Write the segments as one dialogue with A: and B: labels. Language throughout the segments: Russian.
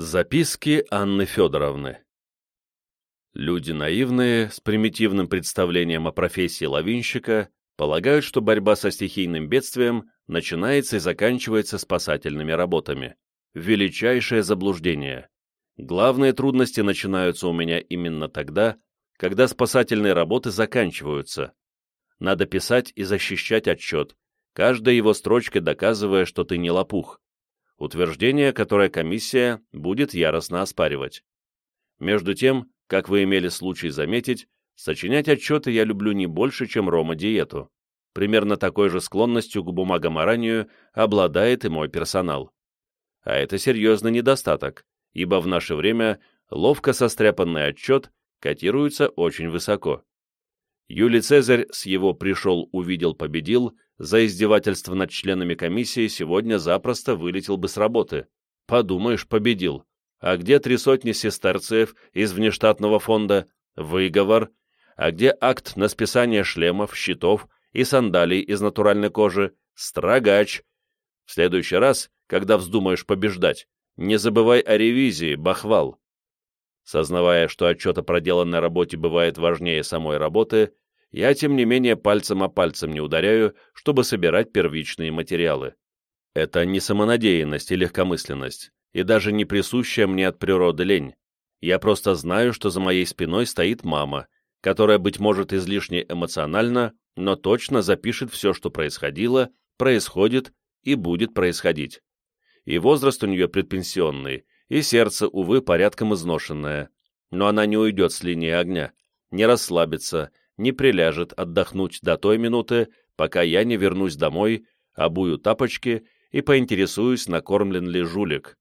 A: Записки Анны Федоровны Люди наивные, с примитивным представлением о профессии лавинщика, полагают, что борьба со стихийным бедствием начинается и заканчивается спасательными работами. Величайшее заблуждение. Главные трудности начинаются у меня именно тогда, когда спасательные работы заканчиваются. Надо писать и защищать отчет, каждой его строчкой доказывая, что ты не лопух утверждение, которое комиссия будет яростно оспаривать. Между тем, как вы имели случай заметить, сочинять отчеты я люблю не больше, чем Рома-диету. Примерно такой же склонностью к бумагоморанию обладает и мой персонал. А это серьезный недостаток, ибо в наше время ловко состряпанный отчет котируется очень высоко. Юлий Цезарь с его «пришел, увидел, победил» за издевательство над членами комиссии сегодня запросто вылетел бы с работы. Подумаешь, победил. А где три сотни сестерцев из внештатного фонда? Выговор. А где акт на списание шлемов, щитов и сандалий из натуральной кожи? Строгач. В следующий раз, когда вздумаешь побеждать, не забывай о ревизии, бахвал. Сознавая, что отчет о проделанной работе бывает важнее самой работы, я, тем не менее, пальцем о пальцем не ударяю, чтобы собирать первичные материалы. Это не самонадеянность и легкомысленность, и даже не присущая мне от природы лень. Я просто знаю, что за моей спиной стоит мама, которая, быть может, излишне эмоционально, но точно запишет все, что происходило, происходит и будет происходить. И возраст у нее предпенсионный, и сердце, увы, порядком изношенное. Но она не уйдет с линии огня, не расслабится, не приляжет отдохнуть до той минуты, пока я не вернусь домой, обую тапочки и поинтересуюсь, накормлен ли жулик.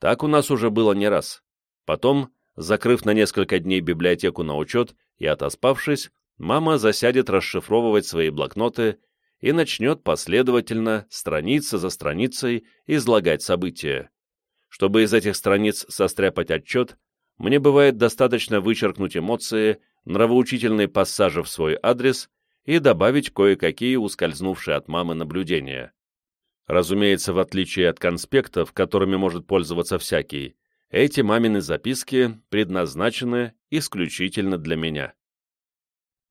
A: Так у нас уже было не раз. Потом, закрыв на несколько дней библиотеку на учет и отоспавшись, мама засядет расшифровывать свои блокноты и начнет последовательно, страница за страницей, излагать события. Чтобы из этих страниц состряпать отчет, мне бывает достаточно вычеркнуть эмоции нравоучительные пассажи в свой адрес и добавить кое-какие ускользнувшие от мамы наблюдения. Разумеется, в отличие от конспектов, которыми может пользоваться всякий, эти мамины записки предназначены исключительно для меня.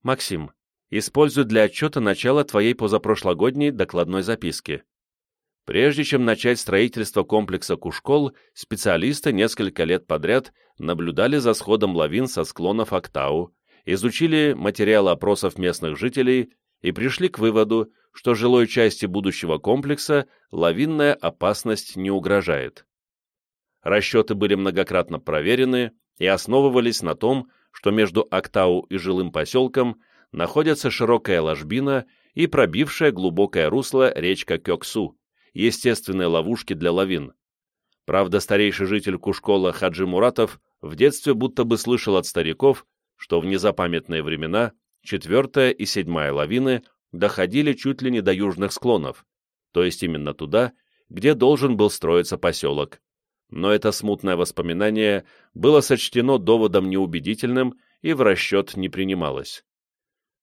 A: Максим, используй для отчета начало твоей позапрошлогодней докладной записки. Прежде чем начать строительство комплекса Кушкол, специалисты несколько лет подряд наблюдали за сходом лавин со склонов Актау, изучили материалы опросов местных жителей и пришли к выводу, что жилой части будущего комплекса лавинная опасность не угрожает. Расчеты были многократно проверены и основывались на том, что между Актау и жилым поселком находится широкая ложбина и пробившая глубокое русло речка Кёксу, естественные ловушки для лавин. Правда, старейший житель Кушкола Хаджи Муратов в детстве будто бы слышал от стариков, что в незапамятные времена четвертая и седьмая лавины доходили чуть ли не до южных склонов, то есть именно туда, где должен был строиться поселок. Но это смутное воспоминание было сочтено доводом неубедительным и в расчет не принималось.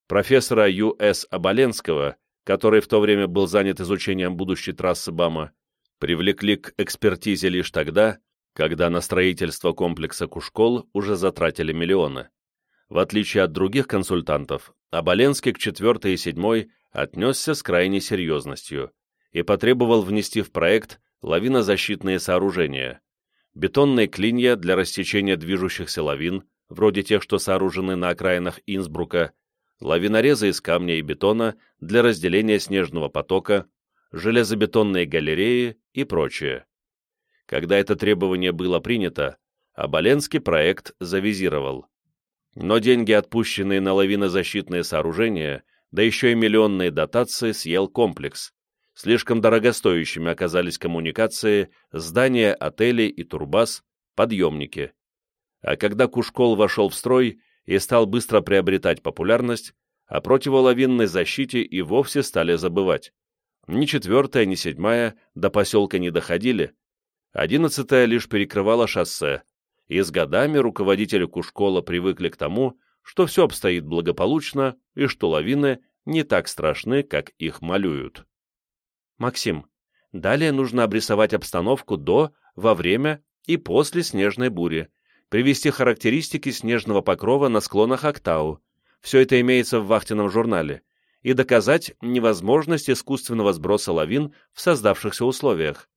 A: Профессора Ю.С. Оболенского, который в то время был занят изучением будущей трассы БАМа, привлекли к экспертизе лишь тогда, когда на строительство комплекса Кушкол уже затратили миллионы. В отличие от других консультантов, Оболенский к четвертой и седьмой отнесся с крайней серьезностью и потребовал внести в проект лавинозащитные сооружения, бетонные клинья для рассечения движущихся лавин, вроде тех, что сооружены на окраинах Инсбрука, лавинорезы из камня и бетона для разделения снежного потока, железобетонные галереи и прочее. Когда это требование было принято, Оболенский проект завизировал. Но деньги, отпущенные на лавинозащитные сооружения, да еще и миллионные дотации, съел комплекс. Слишком дорогостоящими оказались коммуникации, здания отелей и турбаз, подъемники. А когда Кушкол вошел в строй и стал быстро приобретать популярность, о противолавинной защите и вовсе стали забывать. Ни четвертая, ни седьмая до поселка не доходили. Одиннадцатая лишь перекрывала шоссе, и с годами руководители Кушкола привыкли к тому, что все обстоит благополучно и что лавины не так страшны, как их малюют. Максим, далее нужно обрисовать обстановку до, во время и после снежной бури, привести характеристики снежного покрова на склонах Актау, все это имеется в вахтенном журнале, и доказать невозможность искусственного сброса лавин в создавшихся условиях.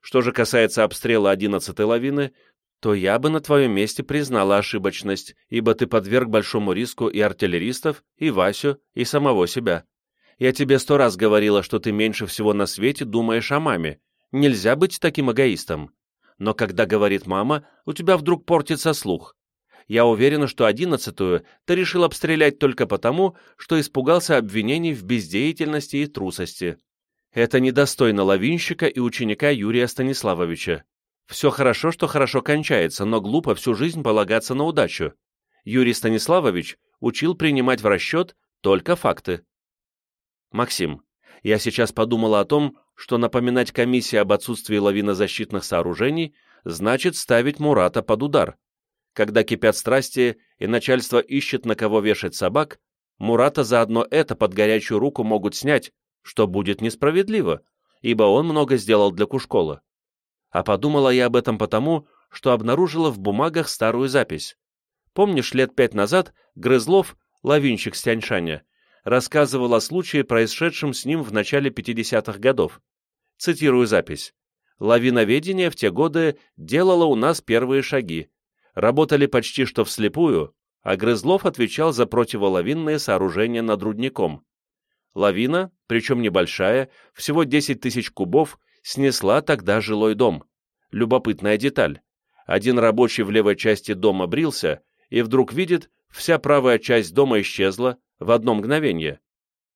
A: Что же касается обстрела 11-й лавины, то я бы на твоем месте признала ошибочность, ибо ты подверг большому риску и артиллеристов, и Васю, и самого себя. Я тебе сто раз говорила, что ты меньше всего на свете думаешь о маме. Нельзя быть таким эгоистом. Но когда говорит мама, у тебя вдруг портится слух. Я уверена, что одиннадцатую ты решил обстрелять только потому, что испугался обвинений в бездеятельности и трусости. Это недостойно лавинщика и ученика Юрия Станиславовича. Все хорошо, что хорошо кончается, но глупо всю жизнь полагаться на удачу. Юрий Станиславович учил принимать в расчет только факты. Максим, я сейчас подумала о том, что напоминать комиссии об отсутствии лавинозащитных сооружений значит ставить Мурата под удар. Когда кипят страсти и начальство ищет на кого вешать собак, Мурата заодно это под горячую руку могут снять, что будет несправедливо, ибо он много сделал для Кушкола. А подумала я об этом потому, что обнаружила в бумагах старую запись. Помнишь, лет пять назад Грызлов, лавинщик с Тяньшаня, рассказывал о случае, происшедшем с ним в начале 50-х годов. Цитирую запись. «Лавиноведение в те годы делало у нас первые шаги. Работали почти что вслепую, а Грызлов отвечал за противолавинные сооружения над рудником. Лавина, причем небольшая, всего 10 тысяч кубов, снесла тогда жилой дом. Любопытная деталь. Один рабочий в левой части дома брился и вдруг видит, вся правая часть дома исчезла в одно мгновение.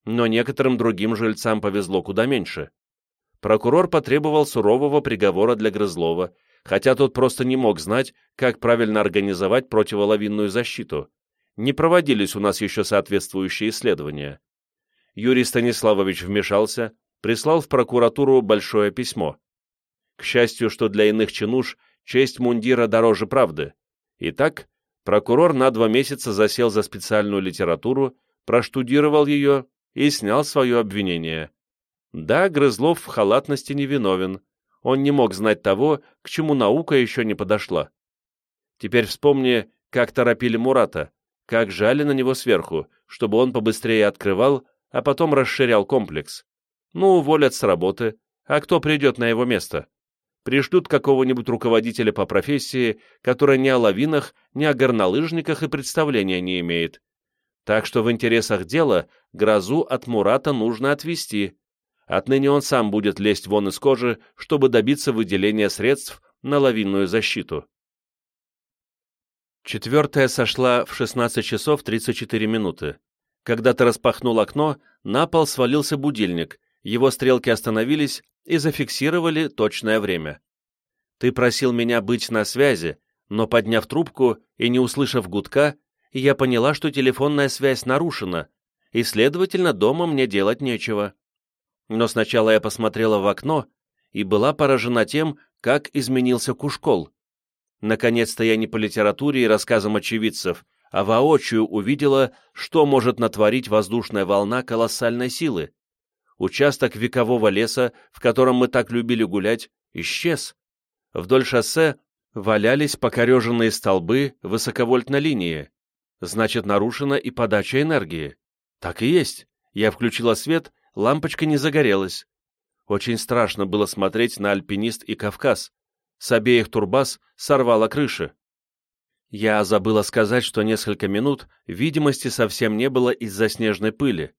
A: Но некоторым другим жильцам повезло куда меньше. Прокурор потребовал сурового приговора для Грызлова, хотя тот просто не мог знать, как правильно организовать противолавинную защиту. Не проводились у нас еще соответствующие исследования. Юрий Станиславович вмешался, прислал в прокуратуру большое письмо. К счастью, что для иных чинуш честь мундира дороже правды. Итак, прокурор на два месяца засел за специальную литературу, проштудировал ее и снял свое обвинение. Да, Грызлов в халатности не виновен. Он не мог знать того, к чему наука еще не подошла. Теперь вспомни, как торопили Мурата, как жали на него сверху, чтобы он побыстрее открывал а потом расширял комплекс. Ну, уволят с работы, а кто придет на его место? Пришлют какого-нибудь руководителя по профессии, который ни о лавинах, ни о горнолыжниках и представления не имеет. Так что в интересах дела грозу от Мурата нужно отвести. Отныне он сам будет лезть вон из кожи, чтобы добиться выделения средств на лавинную защиту. Четвертая сошла в 16 часов 34 минуты. Когда ты распахнул окно, на пол свалился будильник, его стрелки остановились и зафиксировали точное время. Ты просил меня быть на связи, но, подняв трубку и не услышав гудка, я поняла, что телефонная связь нарушена, и, следовательно, дома мне делать нечего. Но сначала я посмотрела в окно и была поражена тем, как изменился Кушкол. Наконец-то я не по литературе и рассказам очевидцев, а воочию увидела, что может натворить воздушная волна колоссальной силы. Участок векового леса, в котором мы так любили гулять, исчез. Вдоль шоссе валялись покореженные столбы высоковольтной линии. Значит, нарушена и подача энергии. Так и есть. Я включила свет, лампочка не загорелась. Очень страшно было смотреть на альпинист и Кавказ. С обеих турбаз сорвала крыши. Я забыла сказать, что несколько минут видимости совсем не было из-за снежной пыли.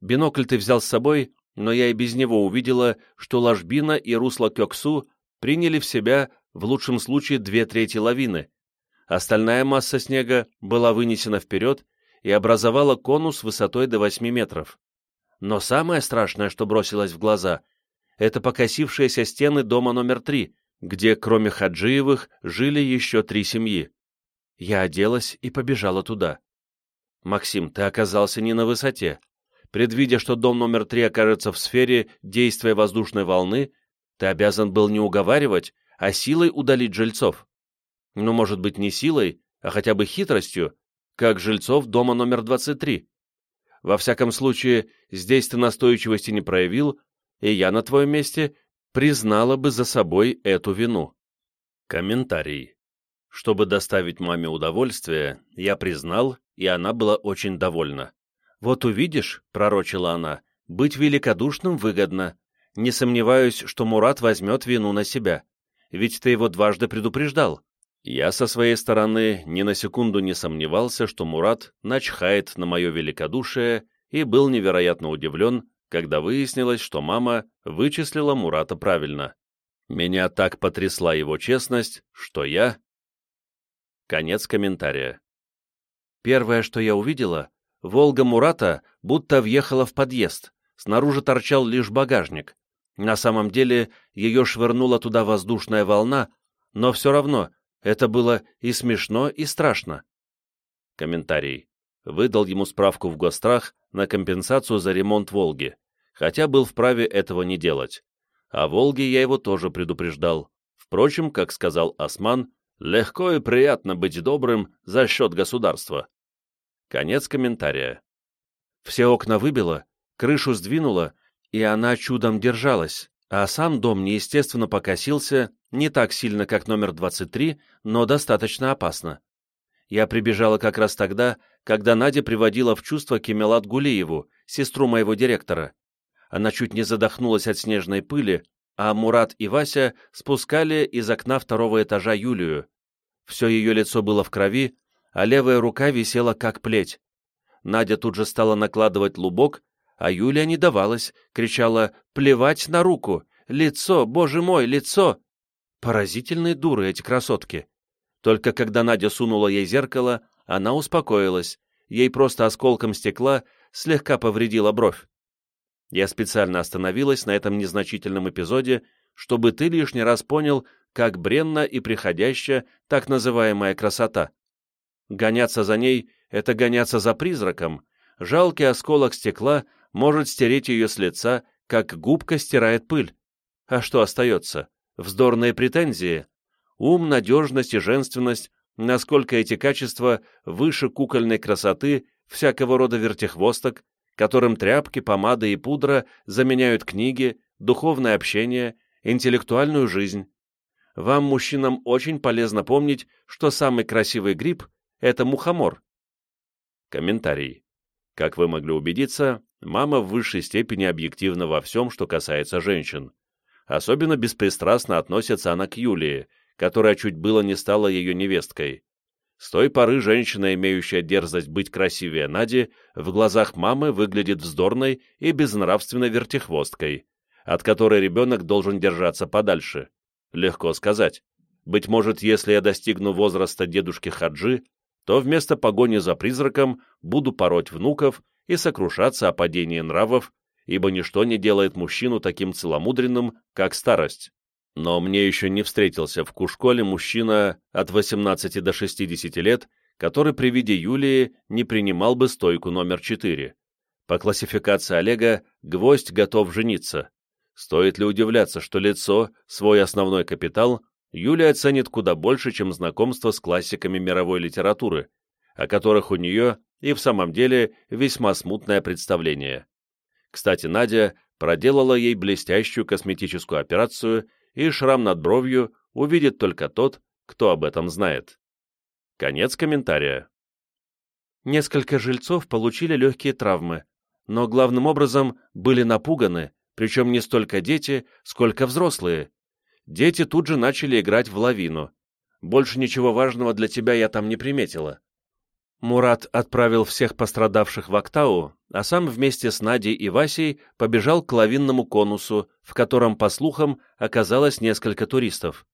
A: Бинокль ты взял с собой, но я и без него увидела, что ложбина и русло Кёксу приняли в себя в лучшем случае две трети лавины. Остальная масса снега была вынесена вперед и образовала конус высотой до 8 метров. Но самое страшное, что бросилось в глаза, это покосившиеся стены дома номер три, где, кроме Хаджиевых, жили еще три семьи. Я оделась и побежала туда. «Максим, ты оказался не на высоте. Предвидя, что дом номер три окажется в сфере действия воздушной волны, ты обязан был не уговаривать, а силой удалить жильцов. Ну, может быть, не силой, а хотя бы хитростью, как жильцов дома номер 23. Во всяком случае, здесь ты настойчивости не проявил, и я на твоем месте признала бы за собой эту вину. Комментарий. Чтобы доставить маме удовольствие, я признал, и она была очень довольна. «Вот увидишь», — пророчила она, — «быть великодушным выгодно. Не сомневаюсь, что Мурат возьмет вину на себя. Ведь ты его дважды предупреждал». Я со своей стороны ни на секунду не сомневался, что Мурат начхает на мое великодушие и был невероятно удивлен, когда выяснилось, что мама вычислила Мурата правильно. Меня так потрясла его честность, что я... Конец комментария. Первое, что я увидела, Волга Мурата будто въехала в подъезд, снаружи торчал лишь багажник. На самом деле ее швырнула туда воздушная волна, но все равно это было и смешно, и страшно. Комментарий. Выдал ему справку в Гострах на компенсацию за ремонт «Волги», хотя был вправе этого не делать. О «Волге» я его тоже предупреждал. Впрочем, как сказал Осман, легко и приятно быть добрым за счет государства. Конец комментария. Все окна выбило, крышу сдвинуло, и она чудом держалась, а сам дом неестественно покосился, не так сильно, как номер 23, но достаточно опасно. Я прибежала как раз тогда, когда Надя приводила в чувство Кемелат Гулиеву, сестру моего директора. Она чуть не задохнулась от снежной пыли, а Мурат и Вася спускали из окна второго этажа Юлию. Все ее лицо было в крови, а левая рука висела как плеть. Надя тут же стала накладывать лубок, а Юлия не давалась, кричала «Плевать на руку! Лицо, боже мой, лицо!» Поразительные дуры эти красотки. Только когда Надя сунула ей зеркало, она успокоилась, ей просто осколком стекла слегка повредила бровь. Я специально остановилась на этом незначительном эпизоде, чтобы ты лишний раз понял, как бренна и приходящая так называемая красота. Гоняться за ней — это гоняться за призраком. Жалкий осколок стекла может стереть ее с лица, как губка стирает пыль. А что остается? Вздорные претензии? Ум, надежность и женственность, насколько эти качества выше кукольной красоты всякого рода вертихвосток, которым тряпки, помада и пудра заменяют книги, духовное общение, интеллектуальную жизнь. Вам, мужчинам, очень полезно помнить, что самый красивый гриб это мухомор. Комментарий. Как вы могли убедиться, мама в высшей степени объективна во всем, что касается женщин. Особенно беспристрастно относится она к Юлии, которая чуть было не стала ее невесткой. С той поры женщина, имеющая дерзость быть красивее Нади, в глазах мамы выглядит вздорной и безнравственной вертихвосткой, от которой ребенок должен держаться подальше. Легко сказать. Быть может, если я достигну возраста дедушки Хаджи, то вместо погони за призраком буду пороть внуков и сокрушаться о падении нравов, ибо ничто не делает мужчину таким целомудренным, как старость. Но мне еще не встретился в Кушколе мужчина от 18 до 60 лет, который при виде Юлии не принимал бы стойку номер 4. По классификации Олега гвоздь готов жениться. Стоит ли удивляться, что лицо, свой основной капитал, Юлия ценит куда больше, чем знакомство с классиками мировой литературы, о которых у нее и в самом деле весьма смутное представление. Кстати, Надя проделала ей блестящую косметическую операцию, и шрам над бровью увидит только тот, кто об этом знает. Конец комментария. Несколько жильцов получили легкие травмы, но главным образом были напуганы, причем не столько дети, сколько взрослые, Дети тут же начали играть в лавину. Больше ничего важного для тебя я там не приметила. Мурат отправил всех пострадавших в Актау, а сам вместе с Надей и Васей побежал к лавинному конусу, в котором, по слухам, оказалось несколько туристов.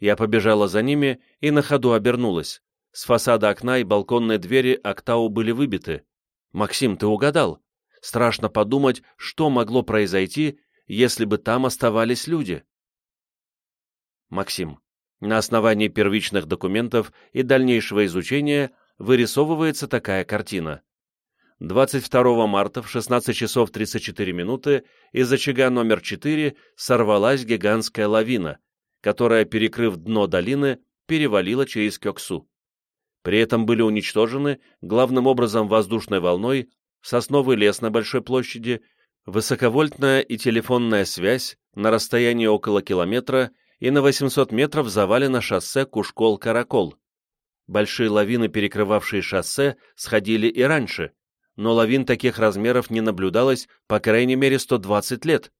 A: Я побежала за ними и на ходу обернулась. С фасада окна и балконной двери Актау были выбиты. «Максим, ты угадал. Страшно подумать, что могло произойти, если бы там оставались люди». Максим. На основании первичных документов и дальнейшего изучения вырисовывается такая картина. 22 марта в 16 часов 34 минуты из очага номер 4 сорвалась гигантская лавина, которая, перекрыв дно долины, перевалила через Кёксу. При этом были уничтожены главным образом воздушной волной сосновый лес на большой площади, высоковольтная и телефонная связь на расстоянии около километра и на 800 метров завалено шоссе Кушкол-Каракол. Большие лавины, перекрывавшие шоссе, сходили и раньше, но лавин таких размеров не наблюдалось по крайней мере 120 лет.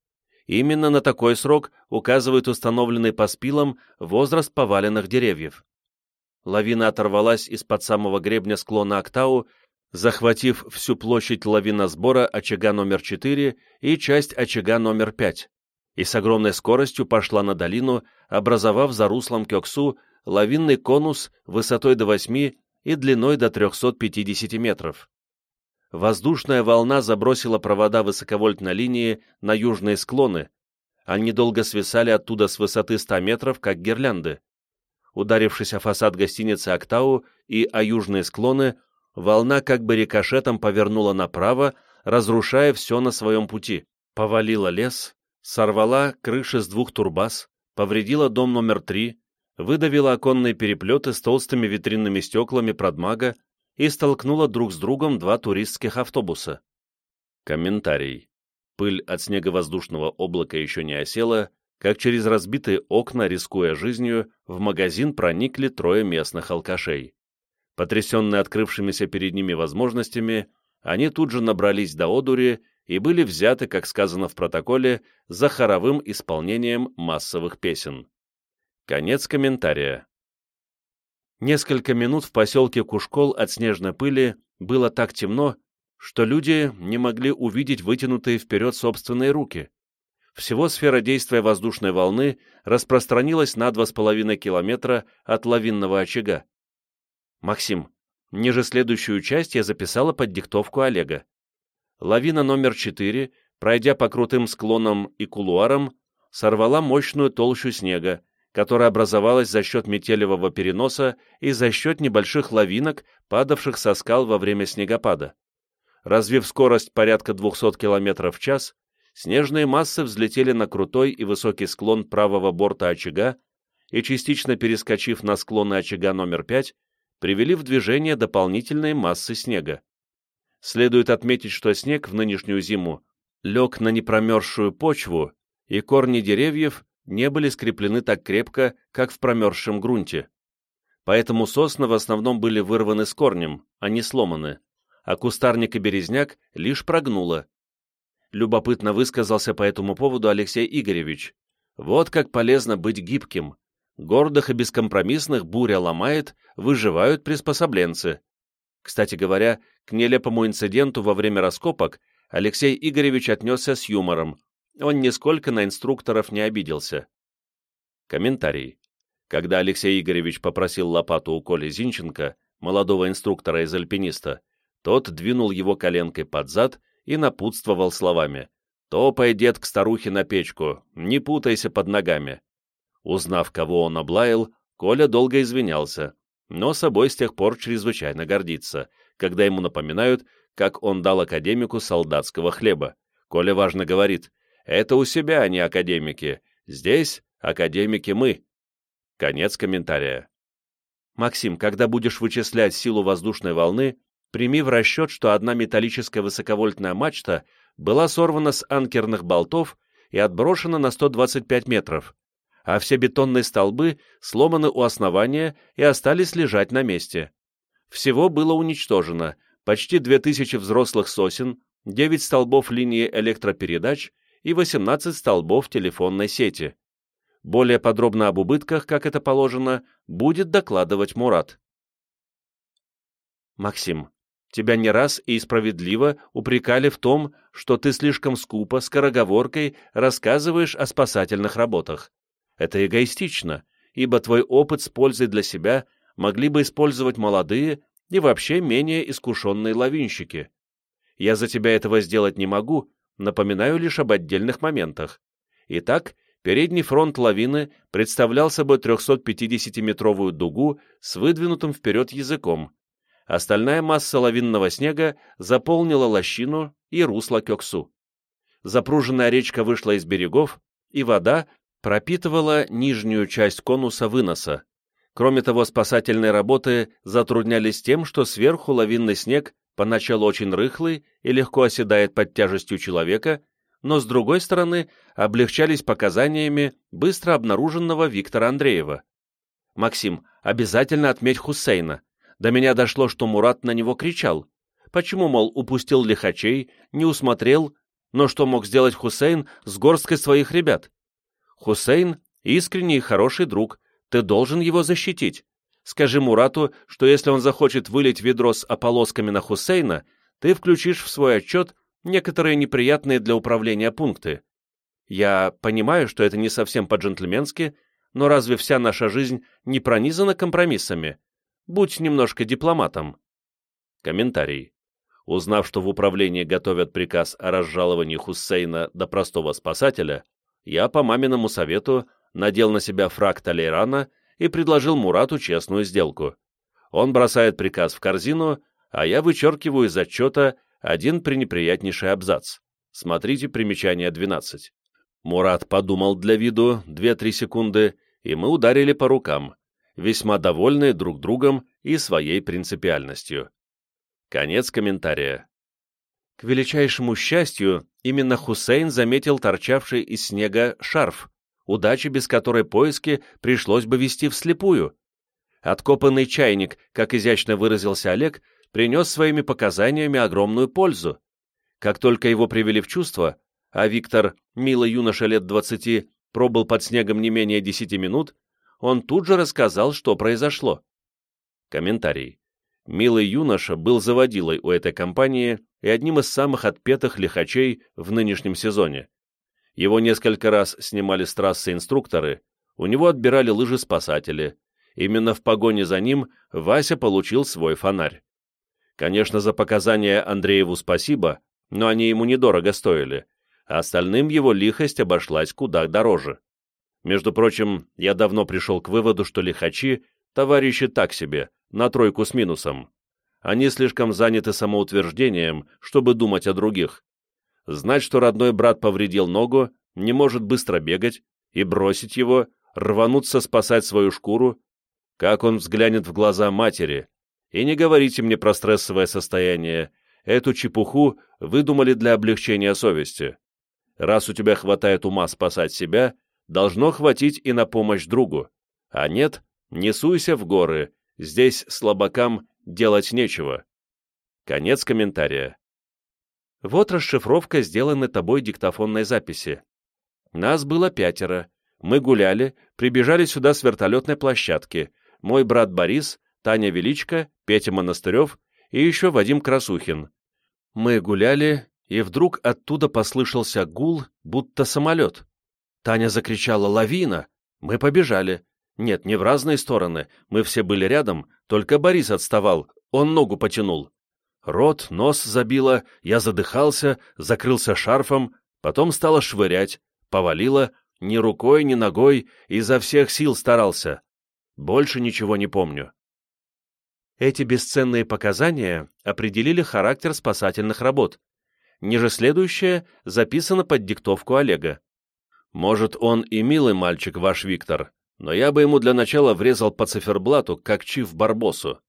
A: Именно на такой срок указывает установленный по спилам возраст поваленных деревьев. Лавина оторвалась из-под самого гребня склона Актау, захватив всю площадь лавиносбора очага номер 4 и часть очага номер 5, и с огромной скоростью пошла на долину, образовав за руслом Кёксу лавинный конус высотой до 8 и длиной до 350 метров. Воздушная волна забросила провода высоковольтной линии на южные склоны, они долго свисали оттуда с высоты 100 метров, как гирлянды. Ударившись о фасад гостиницы «Октау» и о южные склоны, волна как бы рикошетом повернула направо, разрушая все на своем пути, повалила лес, сорвала крыши с двух турбаз, повредила дом номер три, выдавила оконные переплеты с толстыми витринными стеклами продмага и столкнула друг с другом два туристских автобуса. Комментарий. Пыль от снеговоздушного облака еще не осела, как через разбитые окна, рискуя жизнью, в магазин проникли трое местных алкашей. Потрясенные открывшимися перед ними возможностями, они тут же набрались до одури и были взяты, как сказано в протоколе, за хоровым исполнением массовых песен. Конец комментария. Несколько минут в поселке Кушкол от снежной пыли было так темно, что люди не могли увидеть вытянутые вперед собственные руки. Всего сфера действия воздушной волны распространилась на 2,5 километра от лавинного очага. «Максим, ниже следующую часть я записала под диктовку Олега. Лавина номер 4, пройдя по крутым склонам и кулуарам, сорвала мощную толщу снега, которая образовалась за счет метелевого переноса и за счет небольших лавинок, падавших со скал во время снегопада. Развив скорость порядка 200 км в час, снежные массы взлетели на крутой и высокий склон правого борта очага и, частично перескочив на склоны очага номер 5, привели в движение дополнительные массы снега. Следует отметить, что снег в нынешнюю зиму лег на непромерзшую почву, и корни деревьев не были скреплены так крепко, как в промерзшем грунте. Поэтому сосны в основном были вырваны с корнем, а не сломаны, а кустарник и березняк лишь прогнуло. Любопытно высказался по этому поводу Алексей Игоревич. Вот как полезно быть гибким. Гордых и бескомпромиссных буря ломает, выживают приспособленцы. Кстати говоря, к нелепому инциденту во время раскопок Алексей Игоревич отнесся с юмором. Он нисколько на инструкторов не обиделся. Комментарий. Когда Алексей Игоревич попросил лопату у Коли Зинченко, молодого инструктора из альпиниста, тот двинул его коленкой под зад и напутствовал словами. «Топай, дед, к старухе на печку, не путайся под ногами». Узнав, кого он облаял, Коля долго извинялся, но собой с тех пор чрезвычайно гордится, когда ему напоминают, как он дал академику солдатского хлеба. Коля важно говорит, это у себя они академики, здесь академики мы. Конец комментария. Максим, когда будешь вычислять силу воздушной волны, прими в расчет, что одна металлическая высоковольтная мачта была сорвана с анкерных болтов и отброшена на 125 метров, а все бетонные столбы сломаны у основания и остались лежать на месте. Всего было уничтожено почти 2000 взрослых сосен, 9 столбов линии электропередач и 18 столбов телефонной сети. Более подробно об убытках, как это положено, будет докладывать Мурат. Максим, тебя не раз и справедливо упрекали в том, что ты слишком скупо, скороговоркой рассказываешь о спасательных работах. Это эгоистично, ибо твой опыт с пользой для себя могли бы использовать молодые и вообще менее искушенные лавинщики. Я за тебя этого сделать не могу, напоминаю лишь об отдельных моментах. Итак, передний фронт лавины представлял собой 350-метровую дугу с выдвинутым вперед языком. Остальная масса лавинного снега заполнила лощину и русло Кёксу. Запруженная речка вышла из берегов, и вода пропитывала нижнюю часть конуса выноса. Кроме того, спасательные работы затруднялись тем, что сверху лавинный снег поначалу очень рыхлый и легко оседает под тяжестью человека,
B: но, с другой стороны, облегчались показаниями быстро обнаруженного Виктора Андреева. «Максим, обязательно отметь Хусейна. До меня дошло, что Мурат на него кричал. Почему, мол, упустил лихачей, не усмотрел, но что мог сделать Хусейн с горсткой своих ребят? Хусейн — искренний и хороший друг, ты должен его защитить. Скажи Мурату, что если он захочет вылить ведро с ополосками на Хусейна, ты включишь в свой отчет некоторые неприятные для управления пункты. Я понимаю, что это не совсем по-джентльменски, но разве вся наша жизнь не пронизана компромиссами? Будь немножко дипломатом.
A: Комментарий. Узнав, что в управлении готовят приказ о разжаловании Хуссейна до простого спасателя, я по маминому совету надел на себя фраг Талейрана и предложил Мурату честную сделку. Он бросает приказ в корзину, а я вычеркиваю из отчета один пренеприятнейший абзац. Смотрите примечание 12. Мурат подумал для виду 2-3 секунды, и мы ударили по рукам, весьма довольные друг другом и своей принципиальностью. Конец комментария.
B: К величайшему счастью, именно Хусейн заметил торчавший из снега шарф, удачи без которой поиски пришлось бы вести вслепую. Откопанный чайник, как изящно выразился Олег, принес своими показаниями огромную пользу. Как только его привели в чувство, а Виктор, милый юноша лет двадцати, пробыл под снегом не менее десяти минут, он тут же рассказал, что произошло.
A: Комментарий. Милый юноша был заводилой у этой компании и одним из самых отпетых лихачей в нынешнем сезоне. Его несколько раз снимали с трассы инструкторы, у него отбирали лыжи-спасатели. Именно в погоне за ним Вася получил свой фонарь. Конечно, за показания Андрееву спасибо, но они ему недорого стоили, а остальным его лихость обошлась куда дороже. Между прочим, я давно пришел к выводу, что лихачи — товарищи так себе, на тройку с минусом. Они слишком заняты самоутверждением, чтобы думать о других знать, что родной брат повредил ногу, не может быстро бегать, и бросить его, рвануться спасать свою шкуру, как он взглянет в глаза матери. И не говорите мне про стрессовое состояние, эту чепуху выдумали для облегчения совести. Раз у тебя хватает ума спасать себя, должно хватить и на помощь другу. А нет, не суйся в горы, здесь слабакам делать нечего. Конец комментария.
B: Вот расшифровка сделанной тобой диктофонной записи. Нас было пятеро. Мы гуляли, прибежали сюда с вертолетной площадки. Мой брат Борис, Таня Величко, Петя Монастырев и еще Вадим Красухин. Мы гуляли, и вдруг оттуда послышался гул, будто самолет. Таня закричала «Лавина!» Мы побежали. Нет, не в разные стороны, мы все были рядом, только Борис отставал, он ногу потянул. Рот, нос забило, я задыхался, закрылся шарфом, потом стало швырять, повалило, ни рукой, ни ногой, изо всех сил старался. Больше ничего не помню. Эти бесценные показания определили характер спасательных работ. Ниже следующее записано под диктовку Олега.
A: Может, он и милый мальчик, ваш Виктор, но я бы ему для начала врезал по циферблату, как Чиф Барбосу.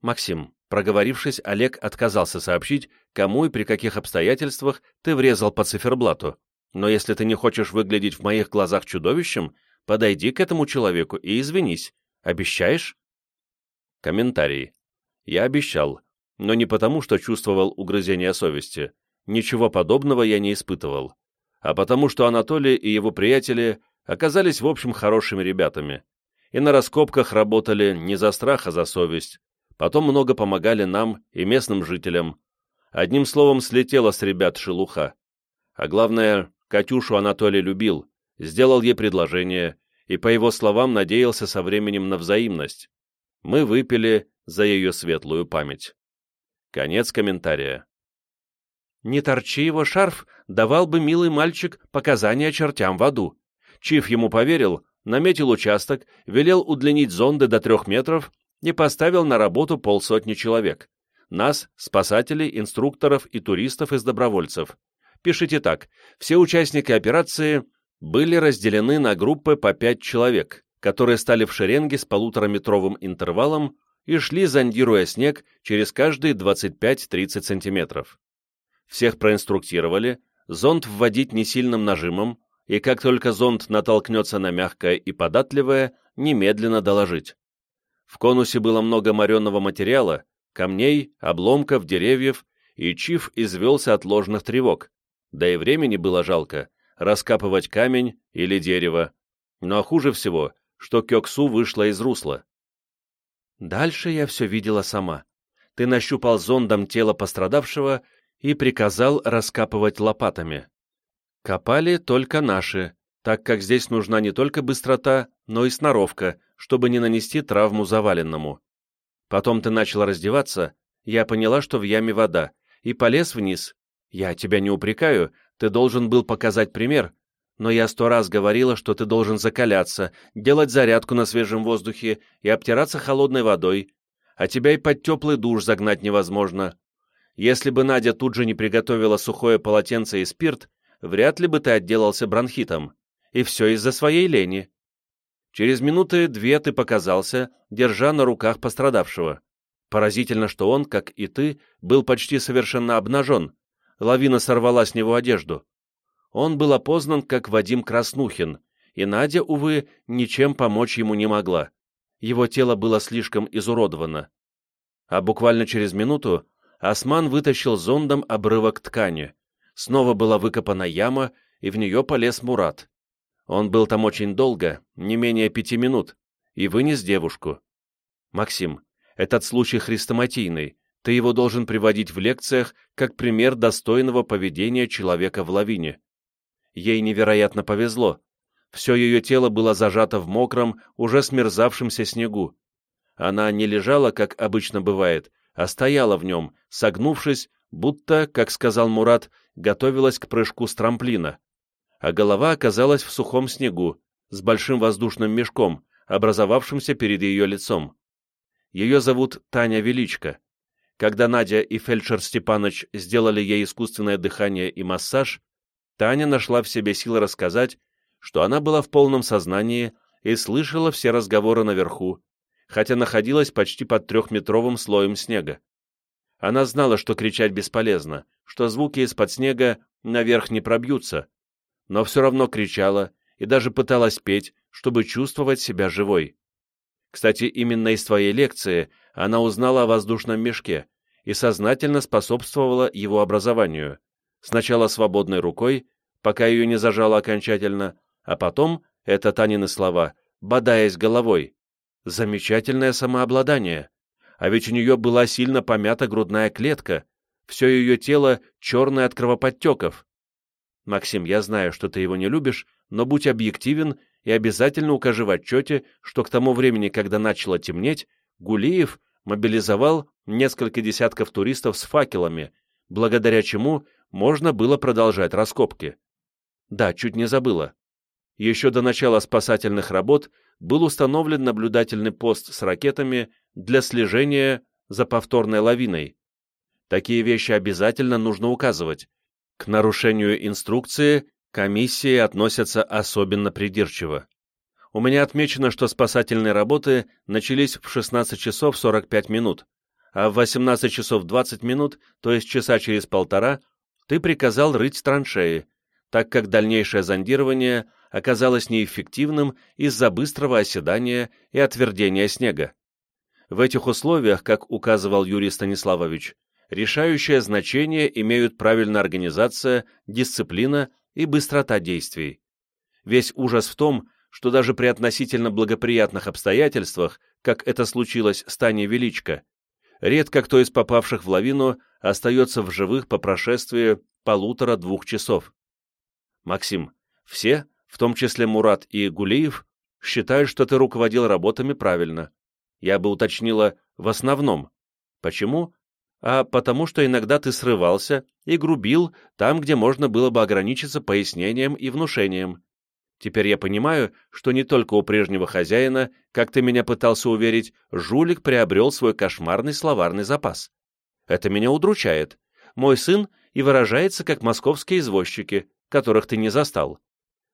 B: Максим, Проговорившись, Олег отказался сообщить, кому и при каких обстоятельствах ты врезал по циферблату. Но если ты не хочешь выглядеть в моих глазах чудовищем, подойди к этому человеку и извинись. Обещаешь?
A: Комментарий. Я обещал, но не потому, что чувствовал угрызение совести. Ничего подобного я не испытывал. А потому, что Анатолий и его приятели оказались, в общем, хорошими ребятами. И на раскопках работали не за страх, а за совесть, Потом много помогали нам и местным жителям. Одним словом, слетела с ребят шелуха. А главное, Катюшу Анатолий любил, сделал ей предложение и, по его словам, надеялся со временем на взаимность. Мы выпили за ее светлую память. Конец комментария.
B: «Не торчи его шарф, давал бы милый мальчик показания чертям в аду». Чиф ему поверил, наметил участок, велел удлинить зонды до трех метров и поставил на работу полсотни человек. Нас, спасателей, инструкторов и туристов из добровольцев. Пишите так. Все участники операции были разделены на группы по пять человек, которые стали в шеренге с полутораметровым интервалом и шли, зондируя снег через каждые 25-30 сантиметров. Всех проинструктировали, зонд вводить несильным нажимом, и как только зонд натолкнется на мягкое и податливое, немедленно доложить. В конусе было много моренного материала, камней, обломков, деревьев, и Чиф извелся от ложных тревог, да и времени было жалко, раскапывать камень или дерево. Но хуже всего, что Кёксу вышла из русла. Дальше я все видела сама. Ты нащупал зондом тело пострадавшего и приказал раскапывать лопатами. Копали только наши, так как здесь нужна не только быстрота, но и сноровка, чтобы не нанести травму заваленному. Потом ты начал раздеваться, я поняла, что в яме вода, и полез вниз. Я тебя не упрекаю, ты должен был показать пример, но я сто раз говорила, что ты должен закаляться, делать зарядку на свежем воздухе и обтираться холодной водой, а тебя и под теплый душ загнать невозможно. Если бы Надя тут же не приготовила сухое полотенце и спирт, вряд ли бы ты отделался бронхитом. И все из-за своей лени. Через минуты две ты показался, держа на руках пострадавшего. Поразительно, что он, как и ты, был почти совершенно обнажен. Лавина сорвала с него одежду. Он был опознан как Вадим Краснухин, и Надя, увы, ничем помочь ему не могла. Его тело было слишком изуродовано. А буквально через минуту Осман вытащил зондом обрывок ткани. Снова была выкопана яма, и в нее полез Мурат. Он был там очень долго, не менее пяти минут, и вынес девушку. «Максим, этот случай хрестоматийный, ты его должен приводить в лекциях как пример достойного поведения человека в лавине. Ей невероятно повезло. Все ее тело было зажато в мокром, уже смерзавшемся снегу. Она не лежала, как обычно бывает, а стояла в нем, согнувшись, будто, как сказал Мурат, готовилась к прыжку с трамплина. А голова оказалась в сухом снегу, с большим воздушным мешком, образовавшимся перед ее лицом. Ее зовут Таня Величко. Когда Надя и фельдшер Степаныч сделали ей искусственное дыхание и массаж, Таня нашла в себе силы рассказать, что она была в полном сознании и слышала все разговоры наверху, хотя находилась почти под трехметровым слоем снега. Она знала, что кричать бесполезно, что звуки из-под снега наверх не пробьются, но все равно кричала и даже пыталась петь, чтобы чувствовать себя живой. Кстати, именно из твоей лекции она узнала о воздушном мешке и сознательно способствовала его образованию, сначала свободной рукой, пока ее не зажало окончательно, а потом, это Танины слова, бодаясь головой. Замечательное самообладание. А ведь у нее была сильно помята грудная клетка, все ее тело черное от кровоподтеков. Максим, я знаю, что ты его не любишь, но будь объективен и обязательно укажи в отчете, что к тому времени, когда начало темнеть, Гулиев мобилизовал несколько десятков туристов с факелами, благодаря чему можно было продолжать раскопки. Да, чуть не забыла. Еще до начала спасательных работ был установлен наблюдательный пост с ракетами для слежения за повторной лавиной. Такие вещи обязательно нужно указывать. К нарушению инструкции комиссии относятся особенно придирчиво. У меня отмечено, что спасательные работы начались в 16 часов 45 минут, а в 18 часов 20 минут, то есть часа через полтора, ты приказал рыть траншеи, так как дальнейшее зондирование оказалось неэффективным из-за быстрого оседания и отвердения снега. В этих условиях, как указывал Юрий Станиславович, решающее значение имеют правильная организация, дисциплина и быстрота действий. Весь ужас в том, что даже при относительно благоприятных обстоятельствах, как это случилось с Таней Величко, редко кто из попавших в лавину остается в живых по прошествии полутора-двух часов. Максим, все, в том числе Мурат и Гулиев, считают, что ты руководил работами правильно. Я бы уточнила «в основном». Почему? А потому что иногда ты срывался и грубил там, где можно было бы ограничиться пояснением и внушением. Теперь я понимаю, что не только у прежнего хозяина, как ты меня пытался уверить, жулик приобрел свой кошмарный словарный запас. Это меня удручает. Мой сын и выражается, как московские извозчики, которых ты не застал.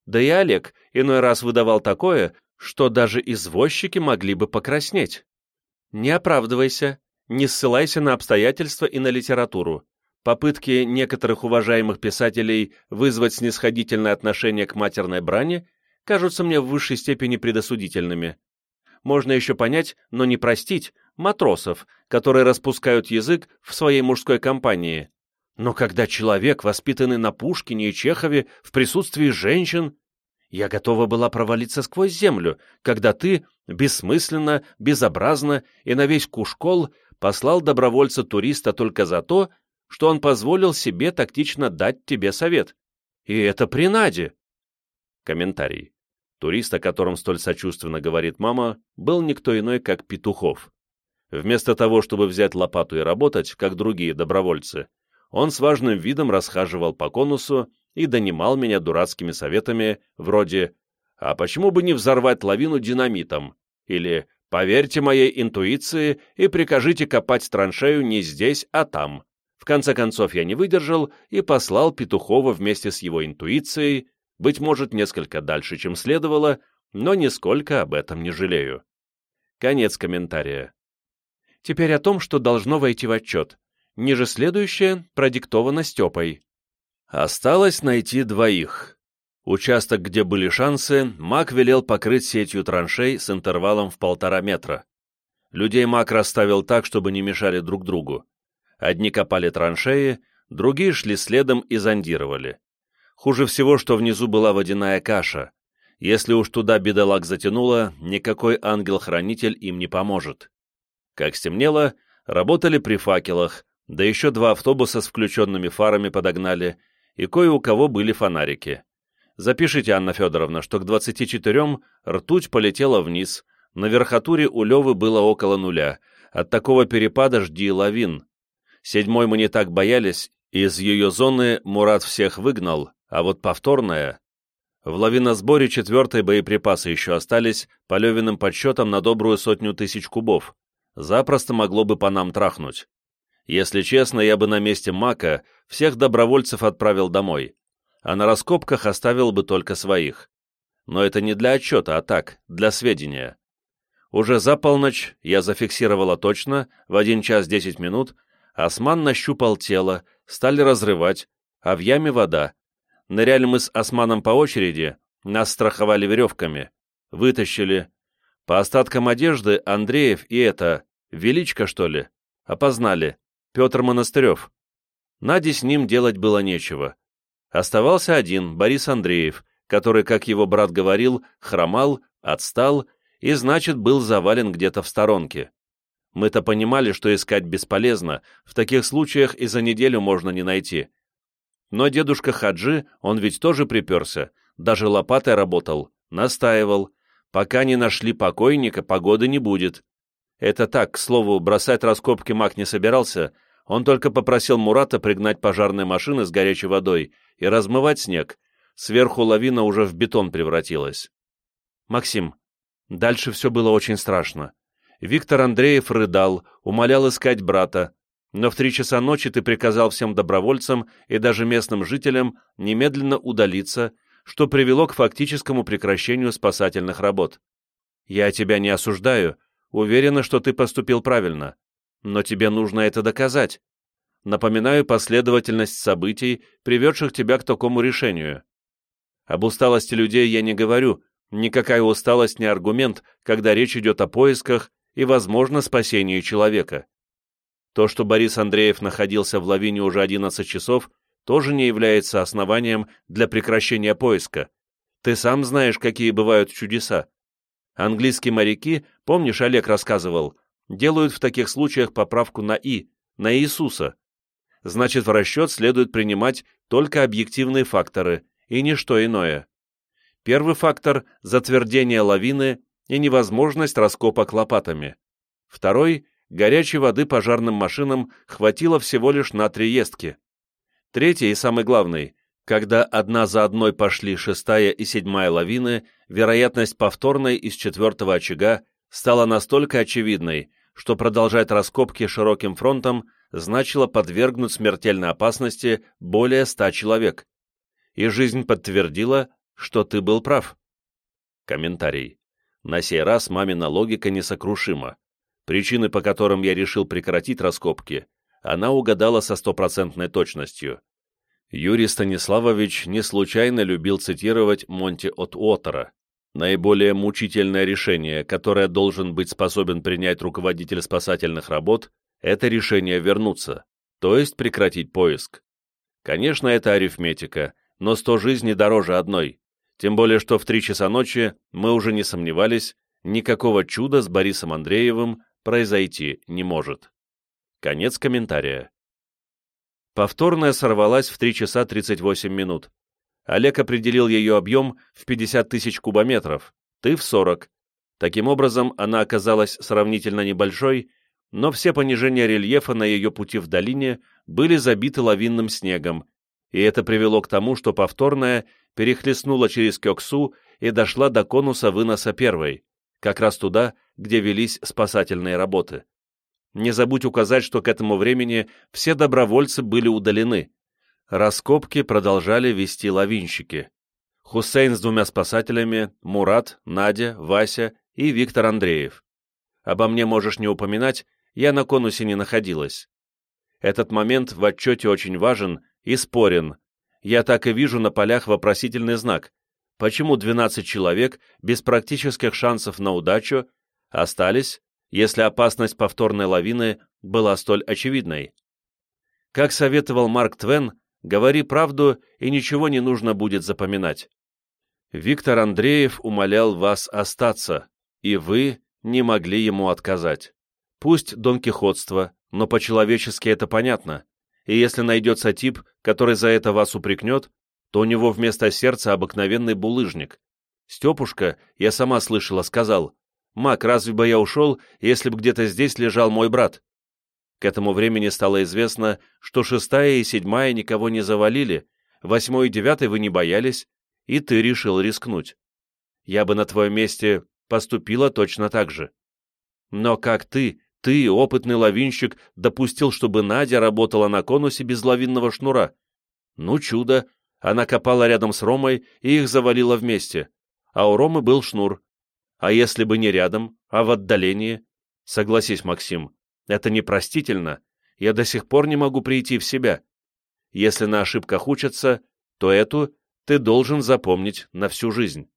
B: Да и Олег иной раз выдавал такое, что даже извозчики могли бы покраснеть. Не оправдывайся, не ссылайся на обстоятельства и на литературу. попытки некоторых уважаемых писателей вызвать снисходительное отношение к матерной брани кажутся мне в высшей степени предосудительными. Можно еще понять, но не простить, матросов, которые распускают язык в своей мужской компании. Но когда человек, воспитанный на Пушкине и Чехове, в присутствии женщин... Я готова была провалиться сквозь землю, когда ты, бессмысленно, безобразно и на весь кушкол послал добровольца-туриста только за то, что он позволил себе тактично дать тебе совет. И это при Наде. Комментарий. Турист, о котором столь сочувственно говорит мама, был никто иной, как Петухов. Вместо того, чтобы взять лопату и работать, как другие добровольцы, он с важным видом расхаживал по конусу и донимал меня дурацкими советами вроде «А почему бы не взорвать лавину динамитом?» или «Поверьте моей интуиции и прикажите копать траншею не здесь, а там». В конце концов, я не выдержал и послал Петухова вместе с его интуицией, быть может, несколько дальше, чем следовало, но нисколько об этом не жалею. Конец комментария. Теперь о том, что должно войти в отчет. Ниже следующее продиктовано Степой. Осталось найти двоих. Участок, где были шансы, Мак велел покрыть сетью траншей с интервалом в полтора метра. Людей Мак расставил так, чтобы не мешали друг другу. Одни копали траншеи, другие шли следом и зондировали. Хуже всего, что внизу была водяная каша. Если уж туда бедолаг затянуло, никакой ангел-хранитель им не поможет. Как стемнело, работали при факелах, да еще два автобуса с включенными фарами подогнали, и кое у кого были фонарики. Запишите, Анна Федоровна, что к 24 ртуть полетела вниз, на верхотуре у Левы было около нуля, от такого перепада жди лавин. Седьмой мы не так боялись, из ее зоны Мурат всех выгнал, а вот повторная... В лавиносборе четвертой боеприпасы еще остались, по Левиным подсчетам, на добрую сотню тысяч кубов. Запросто могло бы по нам трахнуть. Если честно, я бы на месте Мака всех добровольцев отправил домой, а на раскопках оставил бы только своих. Но это не для отчета, а так, для сведения. Уже за полночь я зафиксировала точно, в один час десять минут, Осман нащупал тело, стали разрывать, а в яме вода. Ныряли мы с Османом по очереди, нас страховали веревками. Вытащили. По остаткам одежды Андреев и это, Величко, что ли, опознали. Петр Монастырев. Наде с ним делать было нечего. Оставался один, Борис Андреев, который, как его брат говорил, хромал, отстал и, значит, был завален где-то в сторонке. Мы-то понимали, что искать бесполезно, в таких случаях и за неделю можно не найти. Но дедушка Хаджи, он ведь тоже приперся, даже лопатой работал, настаивал. Пока не нашли покойника, погоды не будет. Это так, к слову, бросать раскопки маг не собирался, он только попросил Мурата пригнать пожарные машины с горячей водой и размывать снег. Сверху лавина уже в бетон превратилась. Максим, дальше все было очень страшно. Виктор Андреев рыдал, умолял искать брата, но в три часа ночи ты приказал всем добровольцам и даже местным жителям немедленно удалиться, что привело к фактическому прекращению спасательных работ. Я тебя не осуждаю, уверена, что ты поступил правильно, но тебе нужно это доказать. Напоминаю последовательность событий, приведших тебя к такому решению. Об усталости людей я не говорю, никакая усталость не аргумент, когда речь идет о поисках и, возможно, спасению человека. То, что Борис Андреев находился в лавине уже 11 часов, тоже не является основанием для прекращения поиска. Ты сам знаешь, какие бывают чудеса. Английские моряки, помнишь, Олег рассказывал, делают в таких случаях поправку на «и», на Иисуса. Значит, в расчет следует принимать только объективные факторы и ничто иное. Первый фактор – затвердение лавины и невозможность раскопок лопатами. Второй – горячей воды пожарным машинам хватило всего лишь на три естки. Третий и самый главный – когда одна за одной пошли шестая и седьмая лавины, вероятность повторной из четвертого очага стала настолько очевидной, что продолжать раскопки широким фронтом значило подвергнуть смертельной опасности более ста человек. И жизнь подтвердила, что ты был прав. Комментарий. На сей раз мамина логика несокрушима. Причины, по которым я решил прекратить раскопки,
A: она угадала со стопроцентной точностью. Юрий Станиславович не случайно любил цитировать Монти от Уотера. Наиболее мучительное решение, которое должен быть способен принять руководитель спасательных работ, это решение вернуться, то есть прекратить поиск. Конечно, это арифметика, но сто жизней дороже одной, тем более что в три часа ночи мы уже не сомневались, никакого чуда с Борисом Андреевым произойти не может. Конец комментария. Повторная сорвалась в 3 часа 38 минут. Олег определил ее объем в 50 тысяч кубометров, ты в 40. Таким образом, она оказалась сравнительно небольшой, но все понижения рельефа на ее пути в долине были забиты лавинным снегом, и это привело к тому, что повторная перехлестнула через Кёксу и дошла до конуса выноса первой, как раз туда, где велись спасательные работы. Не забудь указать, что к этому времени все добровольцы были удалены. Раскопки продолжали вести лавинщики. Хусейн с двумя спасателями, Мурат, Надя, Вася и Виктор Андреев. Обо мне можешь не упоминать, я на конусе не находилась. Этот момент в отчете очень важен и спорен. Я так и вижу на полях вопросительный знак. Почему 12 человек без практических шансов на удачу остались если опасность повторной лавины была столь очевидной. Как советовал Марк Твен, говори правду, и ничего не нужно будет запоминать. Виктор Андреев умолял вас остаться, и вы не могли ему отказать. Пусть донкихотство, но по-человечески это понятно, и если найдется тип, который за это вас упрекнет, то у него вместо сердца обыкновенный булыжник. Степушка, я сама слышала, сказал, «Мак, разве бы я ушел, если бы где-то здесь лежал мой брат?» К этому времени стало известно, что шестая и седьмая никого не завалили, восьмой и девятый вы не боялись, и ты решил рискнуть. Я бы на твоем месте поступила точно так же. Но как ты, ты, опытный лавинщик, допустил, чтобы Надя работала на конусе без лавинного шнура? Ну, чудо! Она копала рядом с Ромой и их завалила вместе. А у Ромы был шнур, а если бы не рядом, а в отдалении? Согласись, Максим, это непростительно. Я до сих пор не могу прийти в себя. Если на ошибках учатся, то эту ты должен запомнить на всю жизнь.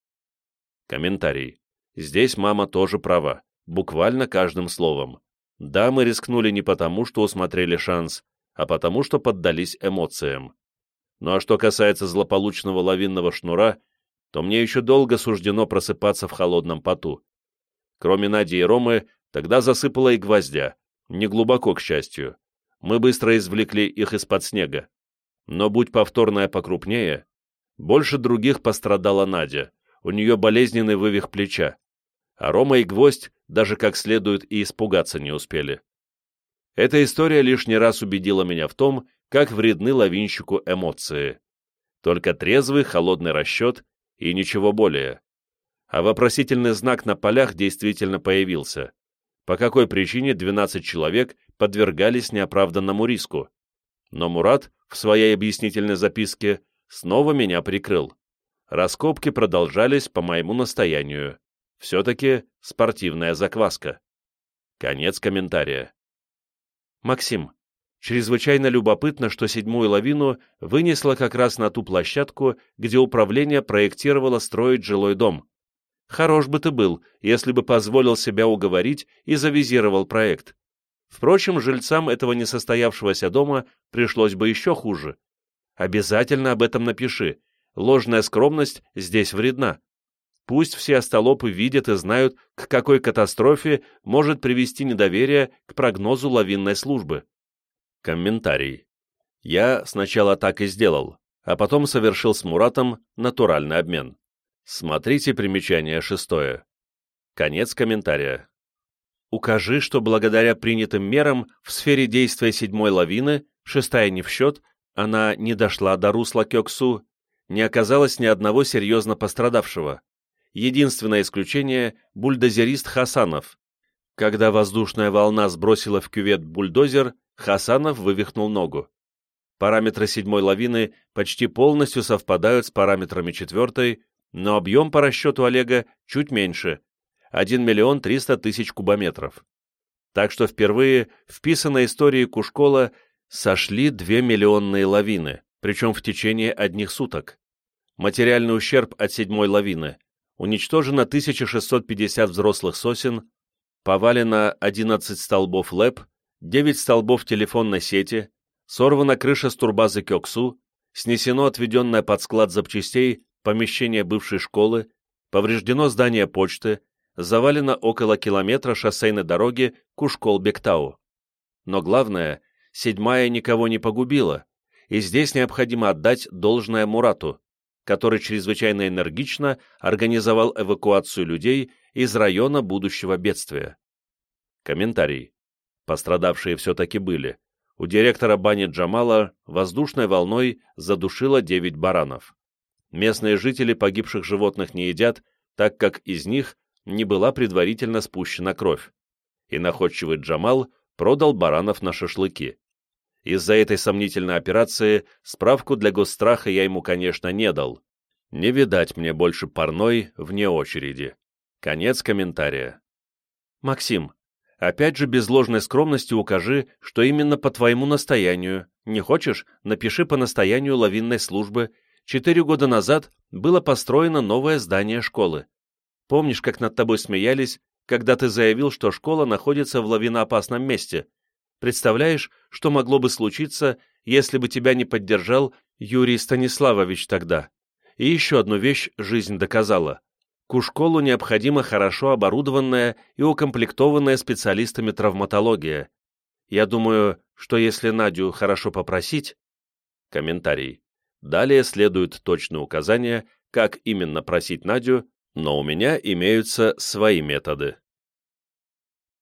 A: Комментарий. Здесь мама тоже права, буквально каждым словом. Да, мы рискнули не потому, что усмотрели шанс, а потому, что поддались эмоциям. Ну а что касается злополучного лавинного шнура, то мне еще долго суждено просыпаться в холодном поту. Кроме Нади и Ромы, тогда засыпало и гвоздя, не глубоко, к счастью. Мы быстро извлекли их из-под снега. Но будь повторная покрупнее, больше других пострадала Надя, у нее болезненный вывих плеча, а Рома и Гвоздь даже как следует и испугаться не успели. Эта история лишний раз убедила меня в том, как вредны лавинщику эмоции. Только трезвый, холодный расчет и ничего более. А вопросительный знак на полях действительно появился. По какой причине 12 человек подвергались неоправданному риску? Но Мурат в своей объяснительной записке снова меня прикрыл. Раскопки продолжались по моему настоянию. Все-таки спортивная закваска. Конец комментария. Максим, Чрезвычайно любопытно, что седьмую лавину вынесло как раз на ту площадку, где управление проектировало строить жилой дом. Хорош бы ты был, если бы позволил себя уговорить и завизировал проект. Впрочем, жильцам этого несостоявшегося дома пришлось бы еще хуже. Обязательно об этом напиши. Ложная скромность здесь вредна. Пусть все остолопы видят и знают, к какой катастрофе может привести недоверие к прогнозу лавинной службы. Комментарий. Я сначала так и сделал, а потом совершил с Муратом натуральный обмен. Смотрите примечание шестое. Конец комментария. Укажи, что благодаря принятым мерам в сфере действия седьмой лавины, шестая не в счет, она не дошла до русла Кёксу, не оказалось ни одного серьезно пострадавшего. Единственное исключение – бульдозерист Хасанов. Когда воздушная волна сбросила в кювет бульдозер, Хасанов вывихнул ногу. Параметры седьмой лавины почти полностью совпадают с параметрами четвертой, но объем по расчету Олега чуть меньше – 1 миллион 300 тысяч кубометров.
B: Так что впервые в писанной истории Кушкола сошли две миллионные лавины, причем в течение одних суток. Материальный ущерб от седьмой лавины. Уничтожено 1650 взрослых сосен, повалено 11 столбов ЛЭП, 9 столбов телефонной сети, сорвана крыша с турбазы Кёксу, снесено отведенное под склад запчастей помещение бывшей школы, повреждено здание почты, завалено около километра шоссейной дороги Кушкол-Бектау. Но главное, седьмая никого не погубила, и здесь необходимо отдать должное Мурату, который чрезвычайно энергично организовал эвакуацию людей из района будущего бедствия. Комментарий. Пострадавшие все-таки были. У директора бани Джамала воздушной волной задушило 9 баранов. Местные жители погибших животных не едят, так как из них не была предварительно спущена кровь. И находчивый Джамал продал баранов на шашлыки. Из-за этой сомнительной операции справку для госстраха я ему, конечно, не дал. Не видать мне больше парной вне очереди. Конец комментария. Максим, опять же без ложной скромности укажи, что именно по твоему настоянию. Не хочешь, напиши по настоянию лавинной службы. Четыре года назад было построено новое здание школы. Помнишь, как над тобой смеялись, когда ты заявил, что школа находится в лавиноопасном месте? Представляешь, что могло бы случиться, если бы тебя не поддержал Юрий Станиславович тогда? И еще одну вещь жизнь доказала. Кушколу необходима хорошо оборудованная и укомплектованная специалистами травматология. Я думаю, что если Надю хорошо попросить... Комментарий. Далее следуют точные указания, как именно просить Надю, но у меня имеются свои методы.